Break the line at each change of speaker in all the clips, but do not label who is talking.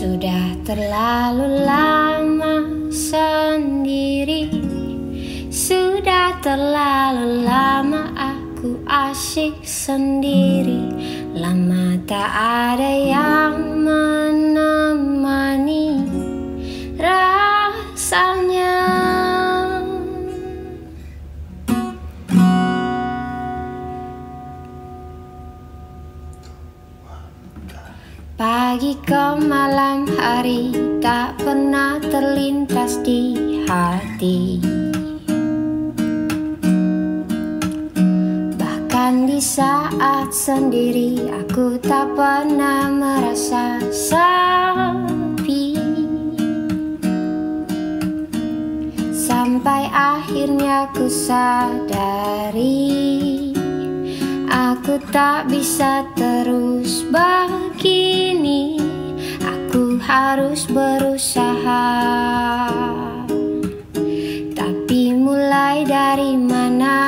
Sudah terlalu lama sendiri. Sudah terlalu lama aku asyik sendiri. Lama tak ada yang menemani Pagi ke malam hari tak pernah terlintas di hati. Bahkan di saat sendiri aku tak pernah merasa sepi. Sampai akhirnya ku sadari Aku tak bisa terus begini. Aku harus berusaha. Tapi mulai dari mana?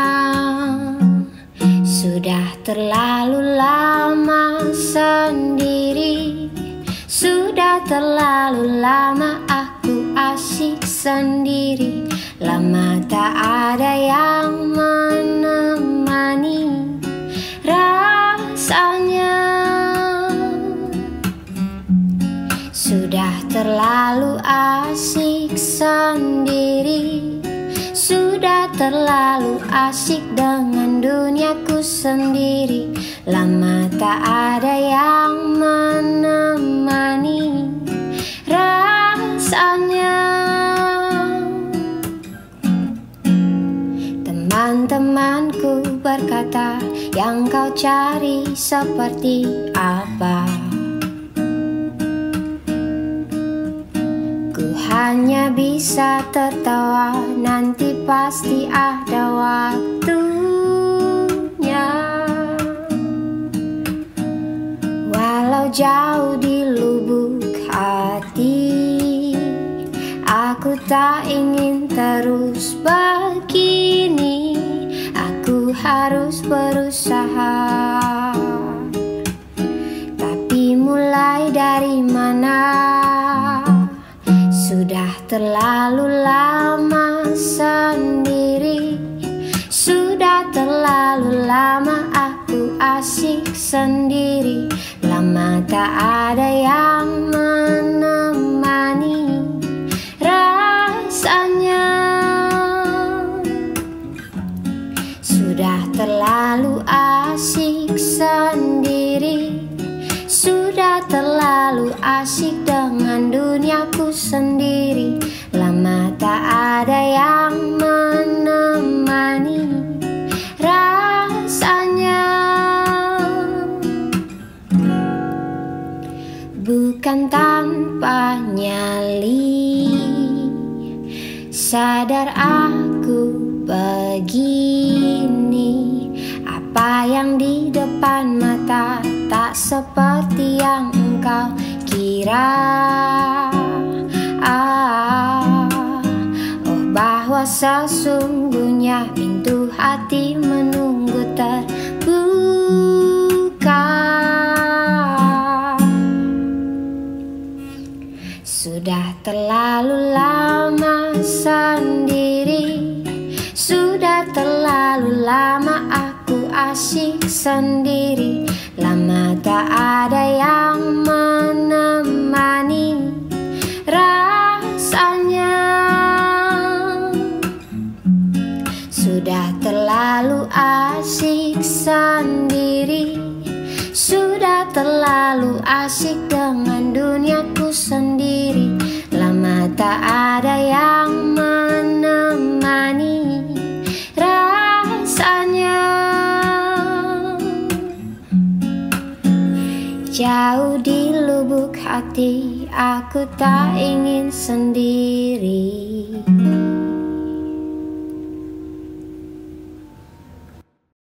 Sudah terlalu lama sendiri. Sudah terlalu lama aku asyik sendiri. Lama tak ada yang menemani terlalu asik sendiri. Sudah terlalu asik dengan duniaku sendiri. Lama tak ada yang menemani rasanya. Teman-temanku berkata yang kau cari seperti apa Ku hanya bisa tertawa nanti pasti ada waktunya. Walau jauh di lubuk hati Aku tak ingin terus begini. Aku harus berusaha. Tapi mulai dari mana terlalu lama sendiri. Sudah terlalu lama aku asyik sendiri. Lama tak ada yang menemani rasanya. Sudah terlalu asik sendiri asik dengan duniaku sendiri. Lama tak ada yang menemani rasanya. Bukan tanpa nyali. Sadar aku begini. Apa yang di depan mata Tak seperti yang engkau kira ah, Oh bahwa sesungguhnya pintu hati menunggu terbuka. Sudah terlalu lama sendiri. Sudah terlalu lama aku asyik sendiri. Lama tak ada yang menemani sendiri. Sudah terlalu asyik dengan duniaku sendiri. Lama tak ada yang menemani rasanya. Jauh di lubuk hati aku tak ingin sendiri